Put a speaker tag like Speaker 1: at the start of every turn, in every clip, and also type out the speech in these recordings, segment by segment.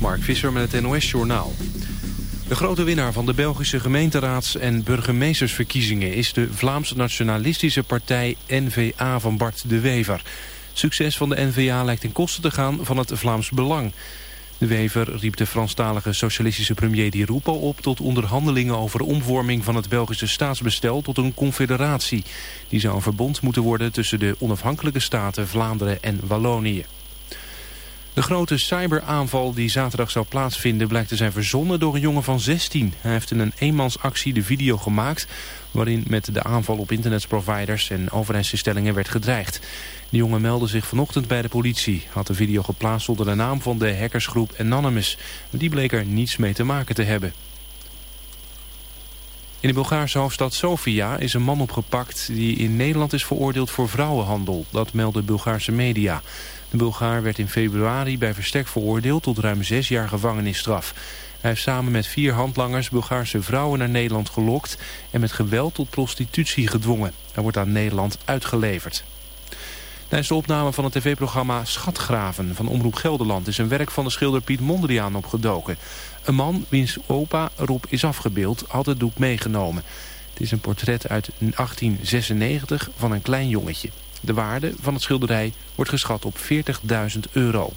Speaker 1: Mark Visser met het NOS-journaal. De grote winnaar van de Belgische gemeenteraads- en burgemeestersverkiezingen... is de Vlaamse nationalistische partij N-VA van Bart de Wever. Succes van de N-VA lijkt ten koste te gaan van het Vlaams Belang. De Wever riep de Franstalige socialistische premier Di Rupo op... tot onderhandelingen over omvorming van het Belgische staatsbestel... tot een confederatie. Die zou een verbond moeten worden tussen de onafhankelijke staten Vlaanderen en Wallonië. De grote cyberaanval die zaterdag zou plaatsvinden blijkt te zijn verzonnen door een jongen van 16. Hij heeft in een eenmansactie de video gemaakt waarin met de aanval op internetproviders en overheidsinstellingen werd gedreigd. De jongen meldde zich vanochtend bij de politie, had de video geplaatst onder de naam van de hackersgroep Anonymous. Die bleek er niets mee te maken te hebben. In de Bulgaarse hoofdstad Sofia is een man opgepakt die in Nederland is veroordeeld voor vrouwenhandel. Dat melden Bulgaarse media. De Bulgaar werd in februari bij verstek veroordeeld tot ruim zes jaar gevangenisstraf. Hij heeft samen met vier handlangers Bulgaarse vrouwen naar Nederland gelokt... en met geweld tot prostitutie gedwongen. Hij wordt aan Nederland uitgeleverd. Tijdens de opname van het tv-programma Schatgraven van Omroep Gelderland... is een werk van de schilder Piet Mondriaan opgedoken. Een man wiens opa erop is afgebeeld had het doek meegenomen. Het is een portret uit 1896 van een klein jongetje. De waarde van het schilderij wordt geschat op 40.000 euro.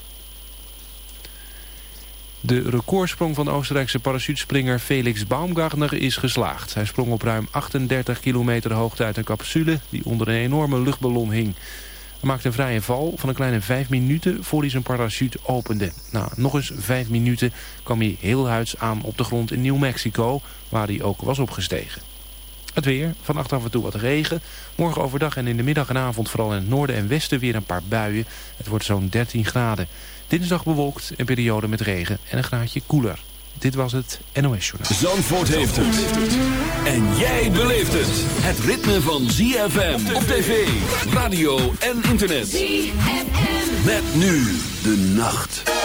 Speaker 1: De recordsprong van de Oostenrijkse parachutespringer Felix Baumgartner is geslaagd. Hij sprong op ruim 38 kilometer hoogte uit een capsule die onder een enorme luchtballon hing. Hij maakte een vrije val van een kleine 5 minuten voor hij zijn parachute opende. Nou, nog eens 5 minuten kwam hij heel huids aan op de grond in New Mexico, waar hij ook was opgestegen. Het weer, vannacht af en toe wat regen. Morgen overdag en in de middag en avond vooral in het noorden en westen weer een paar buien. Het wordt zo'n 13 graden. Dinsdag bewolkt, een periode met regen en een graadje koeler. Dit was het NOS Journaal.
Speaker 2: Zandvoort heeft het. En jij beleeft het. Het ritme van ZFM op tv, radio en internet. ZFM. Met nu de nacht.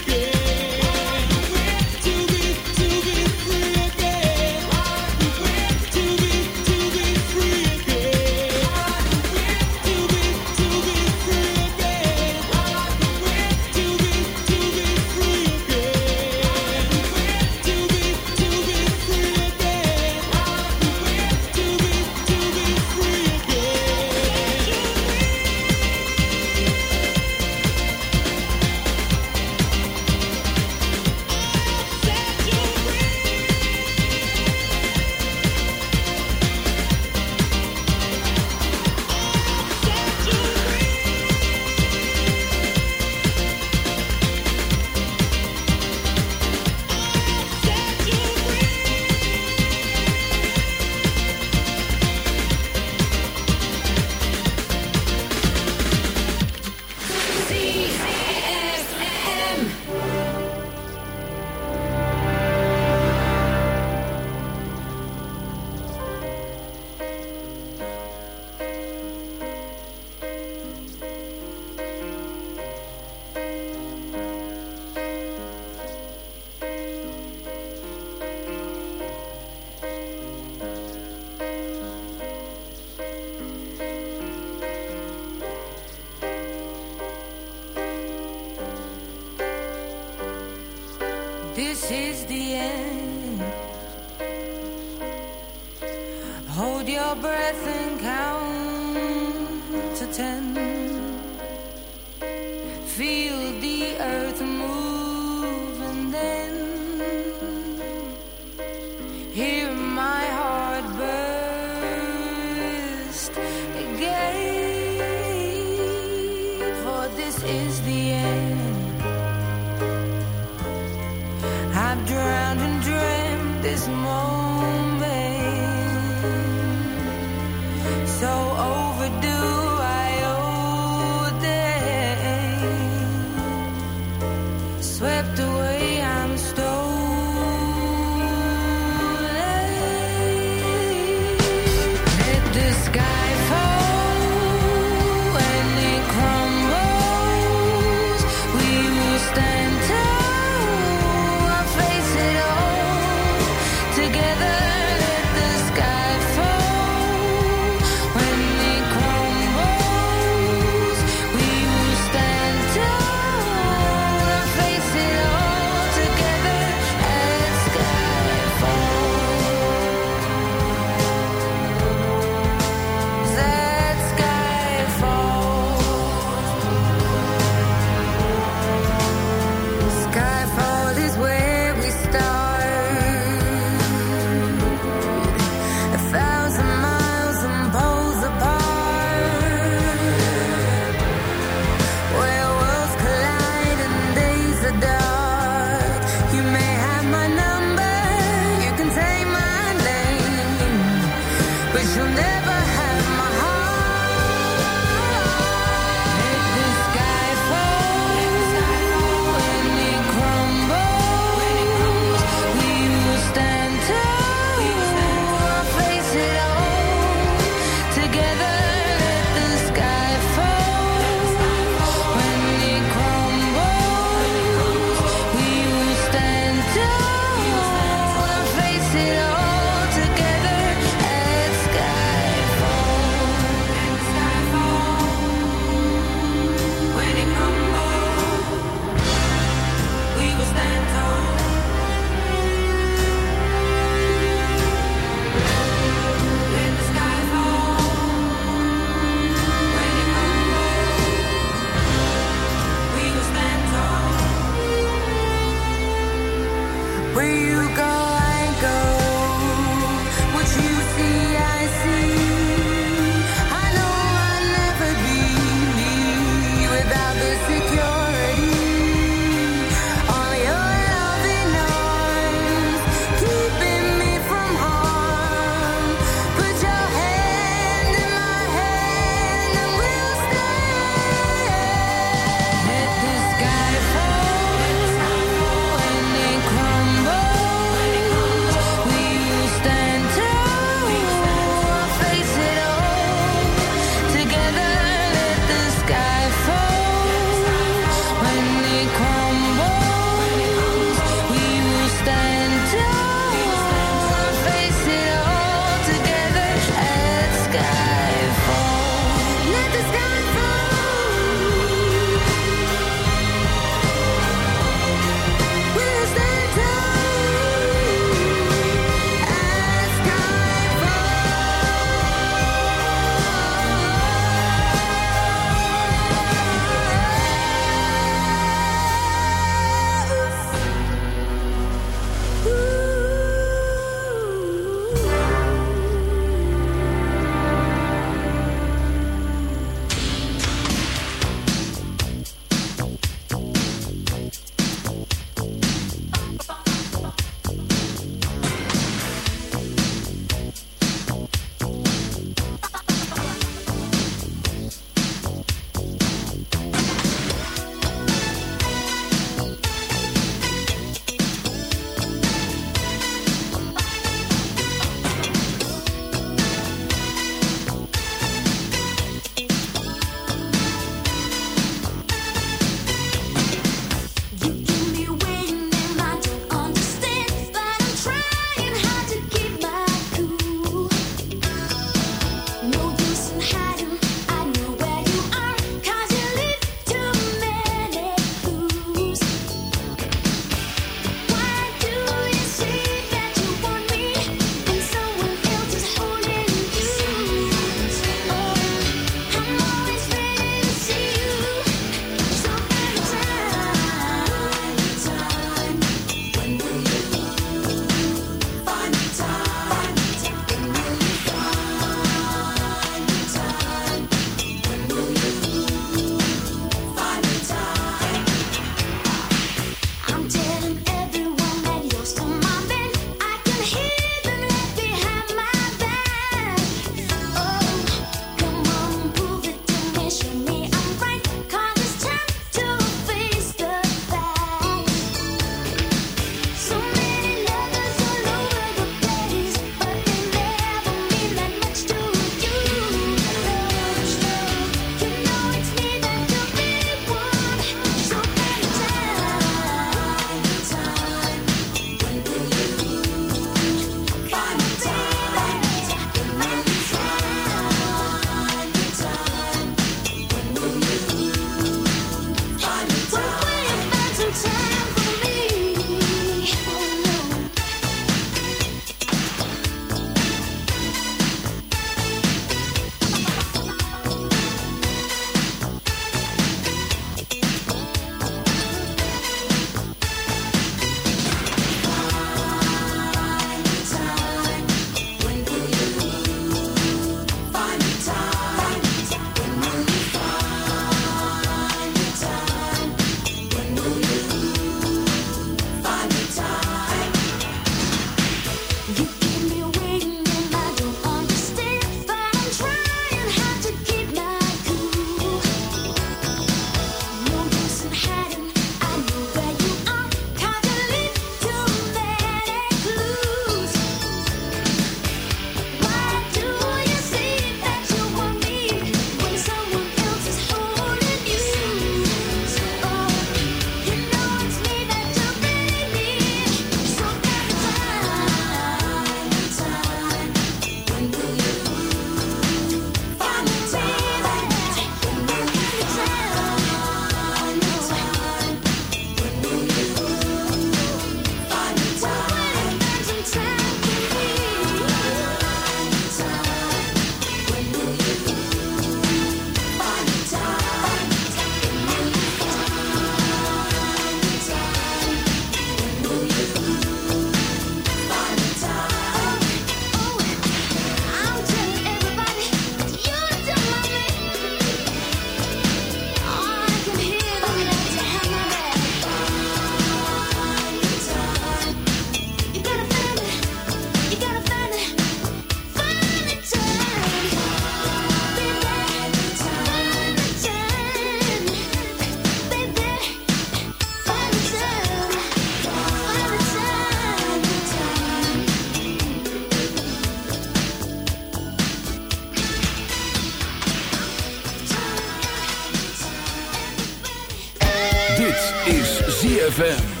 Speaker 2: Dit is ZFM.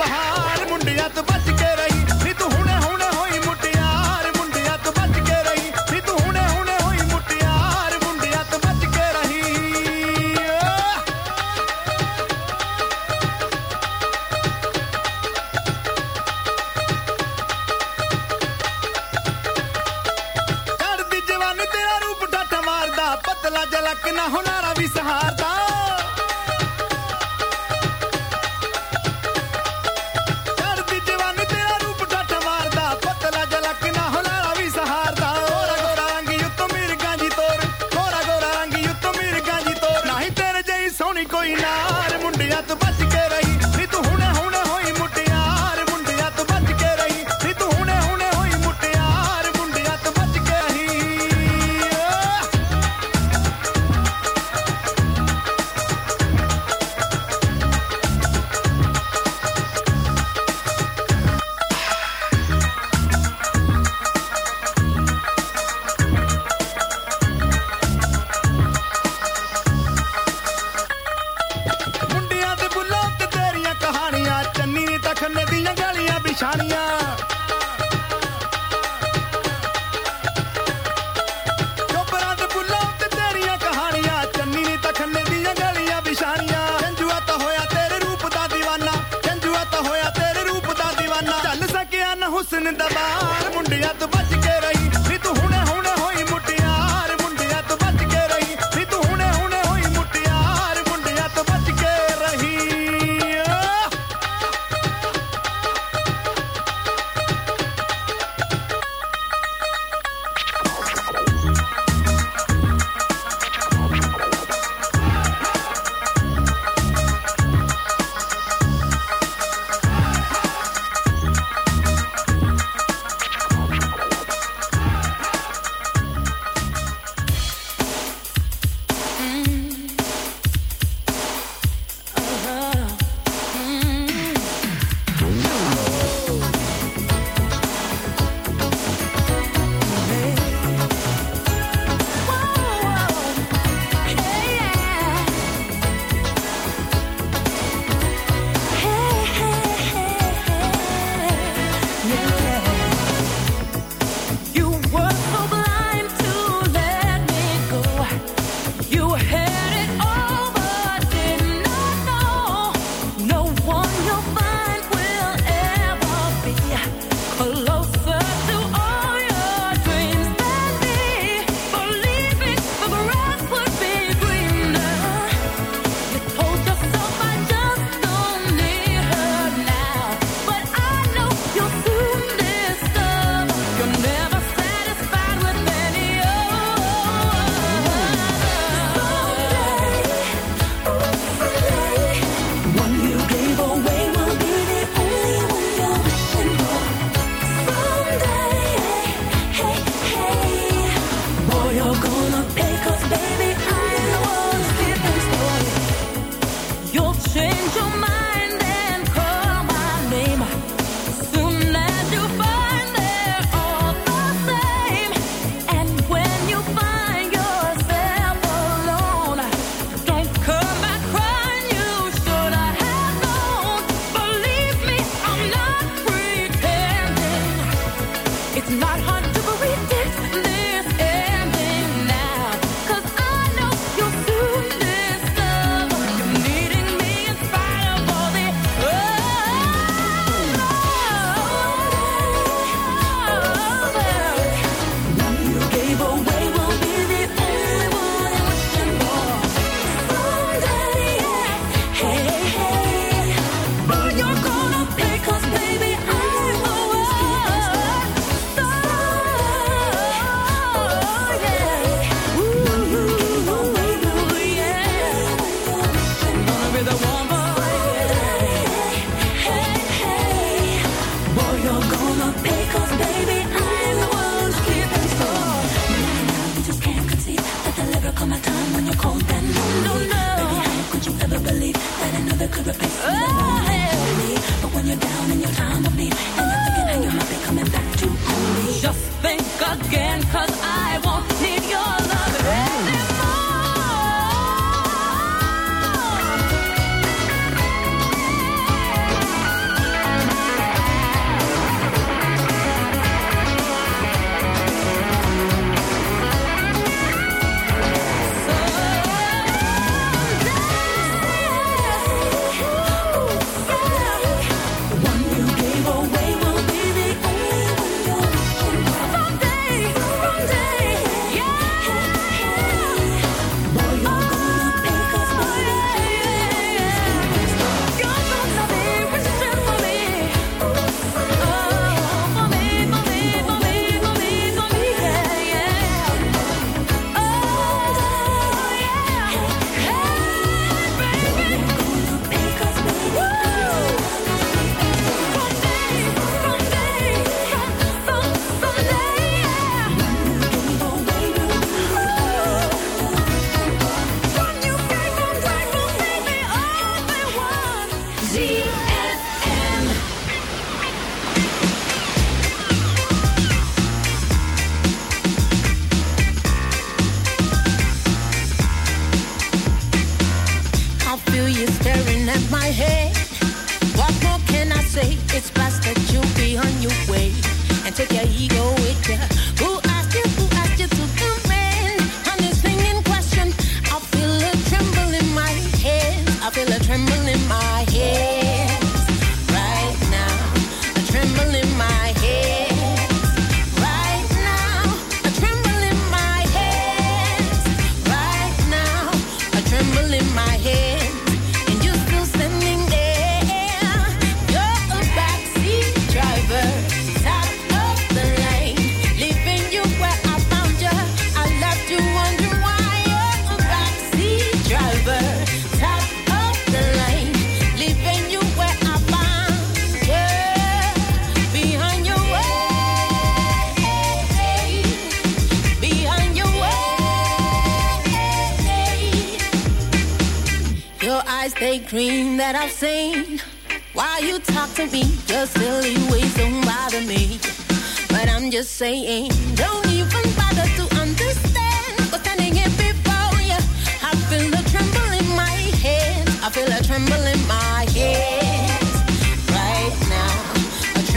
Speaker 2: ਬਹਾਰ
Speaker 3: ਮੁੰਡਿਆਂ ਤੋਂ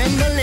Speaker 4: and the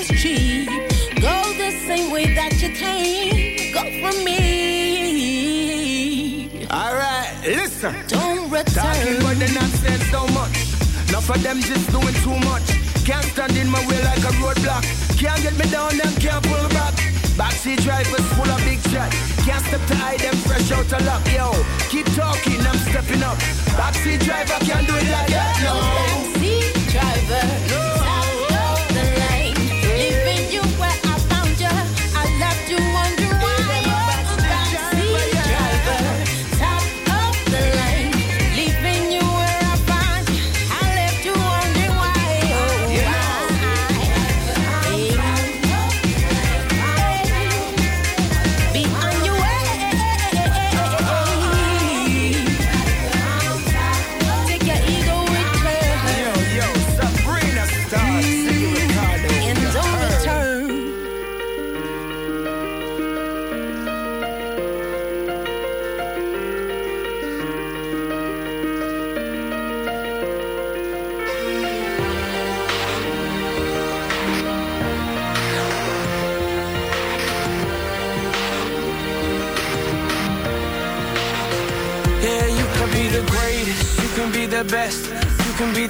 Speaker 4: is cheap. Go the same way that you came. Go from me.
Speaker 3: Alright, listen.
Speaker 4: Don't
Speaker 3: Talking
Speaker 4: return.
Speaker 3: but they not saying so much. Enough of them just doing too much. Can't stand in my way like a roadblock. Can't get me down, them can't pull back. Backseat drivers full of big. Can't step to hide them fresh out of luck. Yo, keep talking, I'm stepping up. Backseat driver can't do it like that, no.
Speaker 4: Backseat driver, top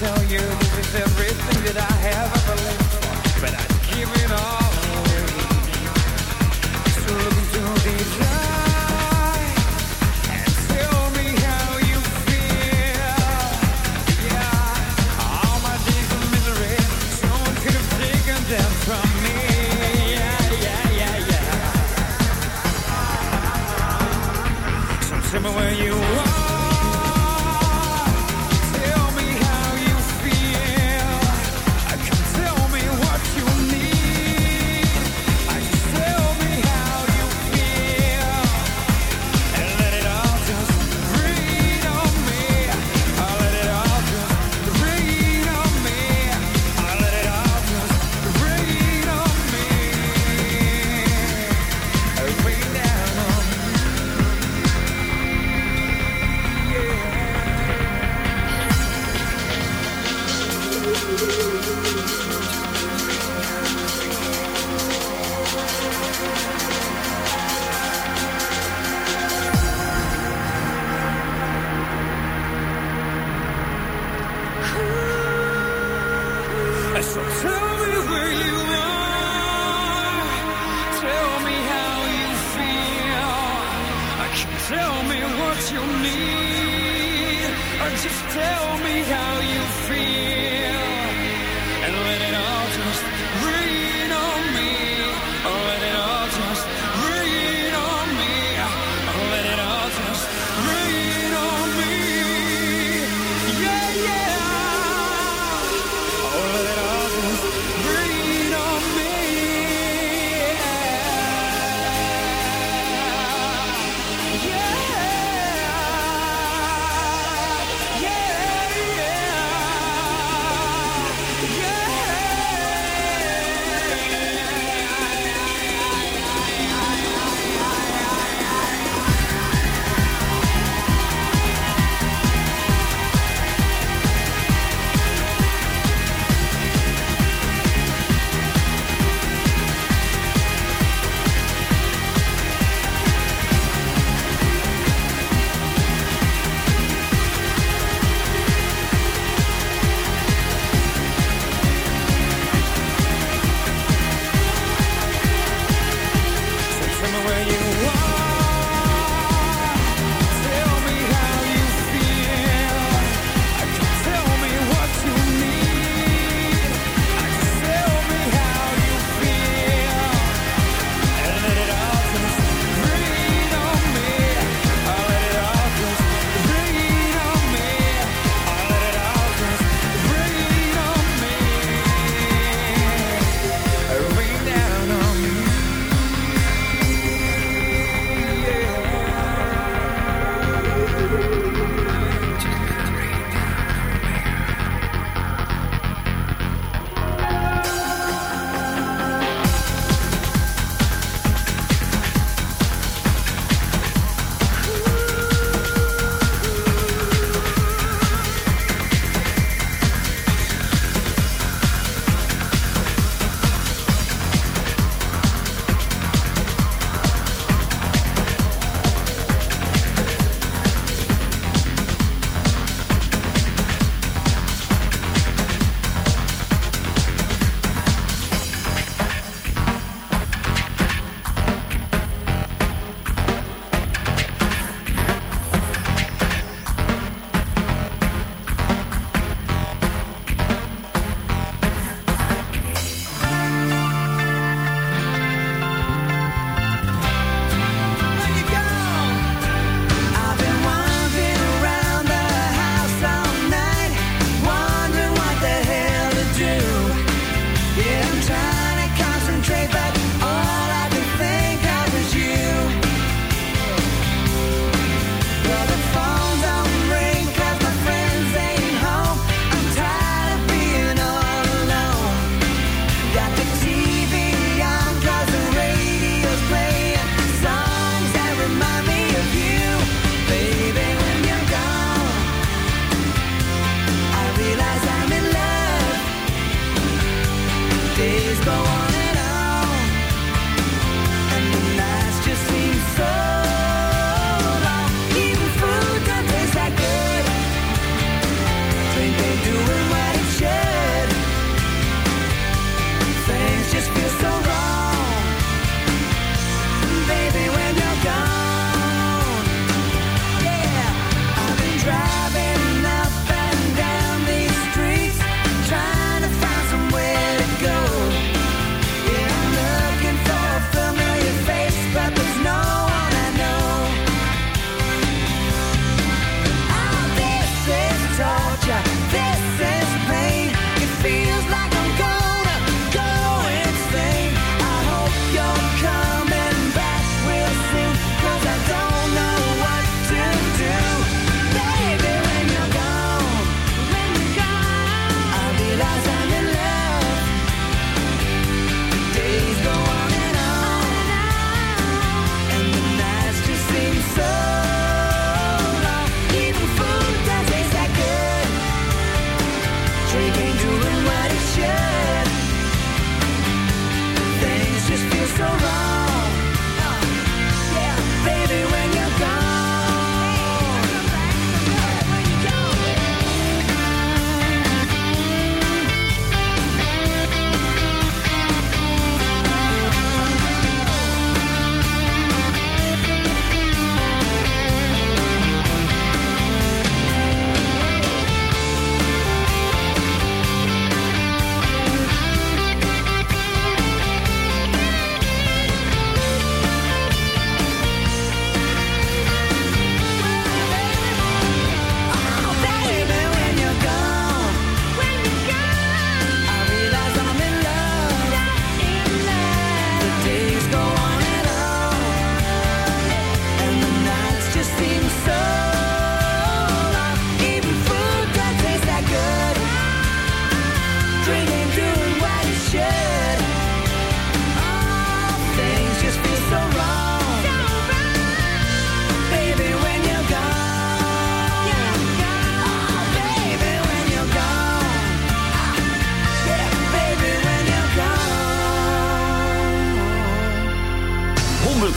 Speaker 5: tell you this is everything that I have.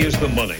Speaker 6: is the money.